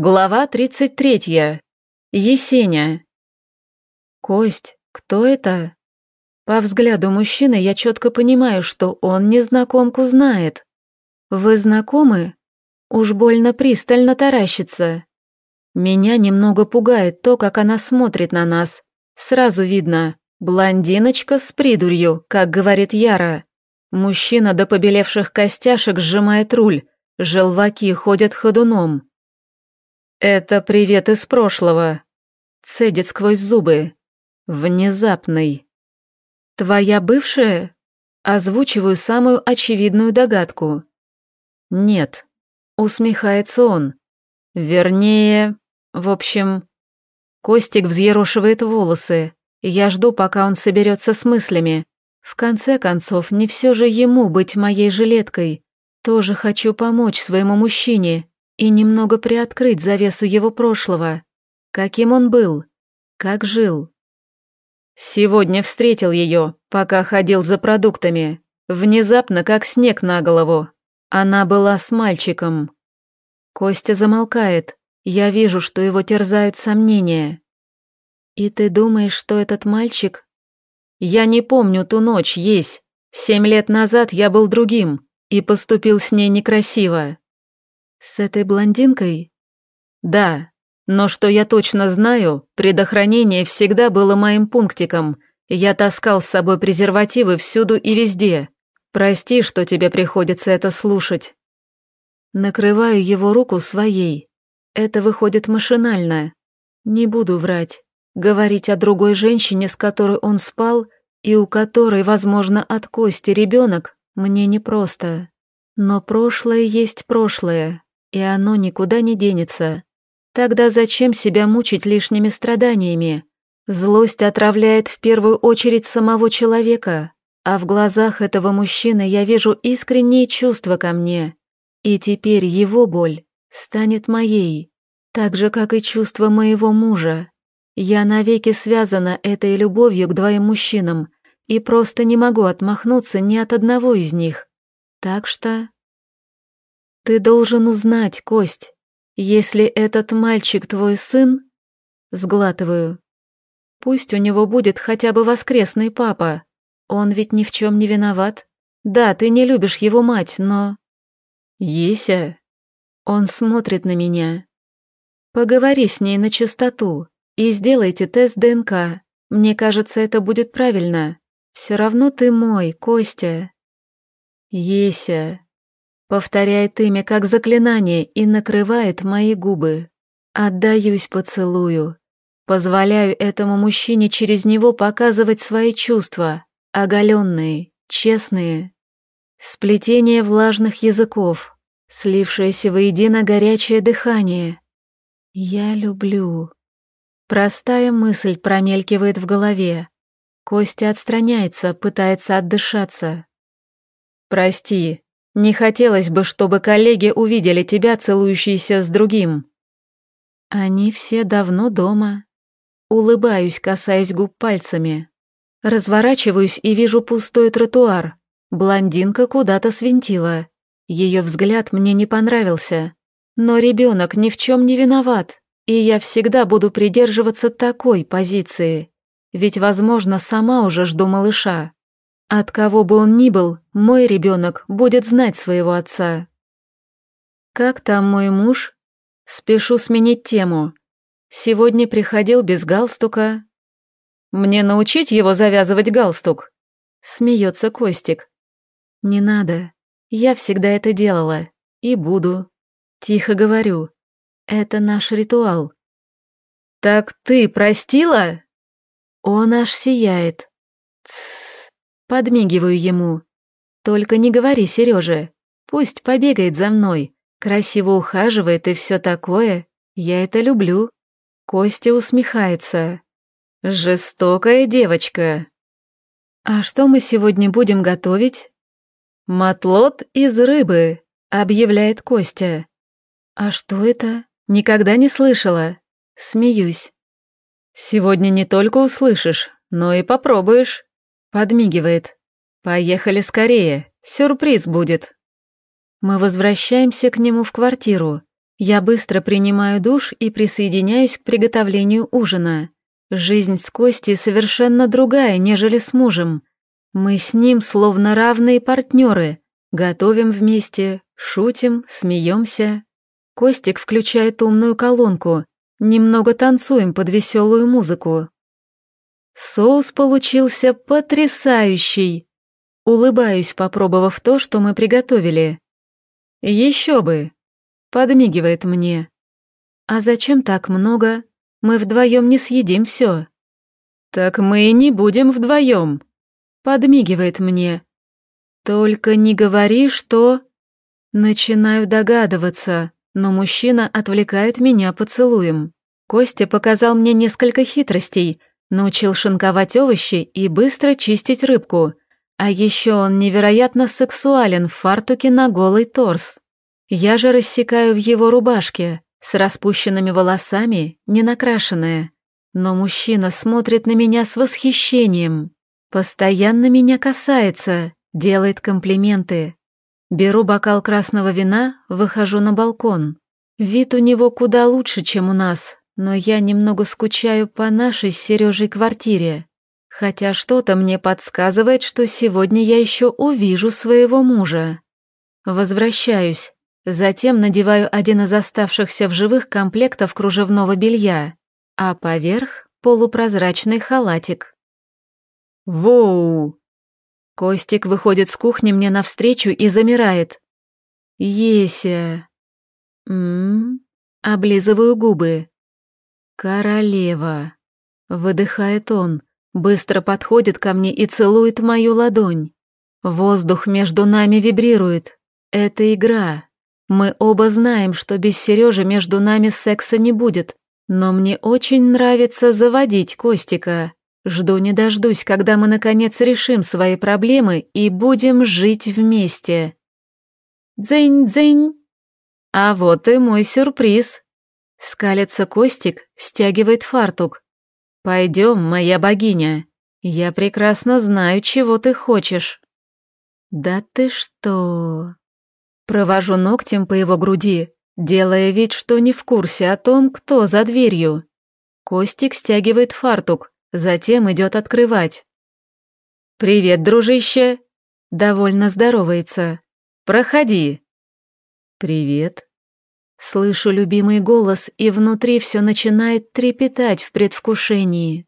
Глава 33. Есеня. Кость, кто это? По взгляду мужчины я четко понимаю, что он незнакомку знает. Вы знакомы? Уж больно пристально таращится. Меня немного пугает то, как она смотрит на нас. Сразу видно, блондиночка с придурью, как говорит Яра. Мужчина до побелевших костяшек сжимает руль, желваки ходят ходуном. «Это привет из прошлого», — цедит сквозь зубы. Внезапный. «Твоя бывшая?» Озвучиваю самую очевидную догадку. «Нет», — усмехается он. «Вернее, в общем...» Костик взъерошивает волосы. Я жду, пока он соберется с мыслями. В конце концов, не все же ему быть моей жилеткой. Тоже хочу помочь своему мужчине, и немного приоткрыть завесу его прошлого. Каким он был? Как жил? Сегодня встретил ее, пока ходил за продуктами. Внезапно, как снег на голову. Она была с мальчиком. Костя замолкает. Я вижу, что его терзают сомнения. «И ты думаешь, что этот мальчик...» «Я не помню ту ночь, есть. Семь лет назад я был другим и поступил с ней некрасиво. «С этой блондинкой?» «Да, но что я точно знаю, предохранение всегда было моим пунктиком. Я таскал с собой презервативы всюду и везде. Прости, что тебе приходится это слушать». Накрываю его руку своей. Это выходит машинально. Не буду врать. Говорить о другой женщине, с которой он спал, и у которой, возможно, от кости ребенок, мне непросто. Но прошлое есть прошлое и оно никуда не денется. Тогда зачем себя мучить лишними страданиями? Злость отравляет в первую очередь самого человека, а в глазах этого мужчины я вижу искренние чувства ко мне. И теперь его боль станет моей, так же, как и чувства моего мужа. Я навеки связана этой любовью к двоим мужчинам и просто не могу отмахнуться ни от одного из них. Так что ты должен узнать, Кость, если этот мальчик твой сын, сглатываю. Пусть у него будет хотя бы воскресный папа. Он ведь ни в чем не виноват. Да, ты не любишь его мать, но... Еся. Он смотрит на меня. Поговори с ней на чистоту и сделайте тест ДНК. Мне кажется, это будет правильно. Все равно ты мой, Костя. Еся. Повторяет имя как заклинание и накрывает мои губы. Отдаюсь поцелую. Позволяю этому мужчине через него показывать свои чувства, оголенные, честные. Сплетение влажных языков, слившееся воедино горячее дыхание. Я люблю. Простая мысль промелькивает в голове. Костя отстраняется, пытается отдышаться. «Прости, не хотелось бы, чтобы коллеги увидели тебя, целующейся с другим. Они все давно дома. Улыбаюсь, касаясь губ пальцами. Разворачиваюсь и вижу пустой тротуар. Блондинка куда-то свинтила. Ее взгляд мне не понравился. Но ребенок ни в чем не виноват, и я всегда буду придерживаться такой позиции. Ведь, возможно, сама уже жду малыша. От кого бы он ни был, мой ребенок будет знать своего отца. Как там мой муж? Спешу сменить тему. Сегодня приходил без галстука. Мне научить его завязывать галстук? Смеется Костик. Не надо. Я всегда это делала. И буду. Тихо говорю. Это наш ритуал. Так ты простила? Он аж сияет. Тссс. Подмигиваю ему. Только не говори Сереже. Пусть побегает за мной. Красиво ухаживает и все такое. Я это люблю. Костя усмехается. Жестокая девочка. А что мы сегодня будем готовить? Матлот из рыбы, объявляет Костя. А что это? Никогда не слышала. Смеюсь. Сегодня не только услышишь, но и попробуешь. Подмигивает. «Поехали скорее, сюрприз будет». Мы возвращаемся к нему в квартиру. Я быстро принимаю душ и присоединяюсь к приготовлению ужина. Жизнь с Костей совершенно другая, нежели с мужем. Мы с ним словно равные партнеры. Готовим вместе, шутим, смеемся. Костик включает умную колонку. Немного танцуем под веселую музыку. Соус получился потрясающий. Улыбаюсь, попробовав то, что мы приготовили. Еще бы. Подмигивает мне. А зачем так много? Мы вдвоем не съедим все. Так мы и не будем вдвоем. Подмигивает мне. Только не говори, что... Начинаю догадываться, но мужчина отвлекает меня поцелуем. Костя показал мне несколько хитростей, научил шинковать овощи и быстро чистить рыбку. А еще он невероятно сексуален в фартуке на голый торс. Я же рассекаю в его рубашке, с распущенными волосами, не накрашенная. Но мужчина смотрит на меня с восхищением. Постоянно меня касается, делает комплименты. Беру бокал красного вина, выхожу на балкон. Вид у него куда лучше, чем у нас, но я немного скучаю по нашей с Сережей квартире. Хотя что-то мне подсказывает, что сегодня я еще увижу своего мужа. Возвращаюсь, затем надеваю один из оставшихся в живых комплектов кружевного белья, а поверх полупрозрачный халатик. Воу! Костик выходит с кухни мне навстречу и замирает. Еся. Ммм, облизываю губы. Королева. Выдыхает он, быстро подходит ко мне и целует мою ладонь. Воздух между нами вибрирует. Это игра. Мы оба знаем, что без Сережи между нами секса не будет, но мне очень нравится заводить Костика. Жду не дождусь, когда мы наконец решим свои проблемы и будем жить вместе. Дзынь-дзынь. А вот и мой сюрприз. Скалится Костик, стягивает фартук. Пойдем, моя богиня. Я прекрасно знаю, чего ты хочешь. Да ты что? Провожу ногтем по его груди, делая вид, что не в курсе о том, кто за дверью. Костик стягивает фартук, Затем идет открывать. «Привет, дружище!» Довольно здоровается. «Проходи!» «Привет!» Слышу любимый голос, и внутри все начинает трепетать в предвкушении.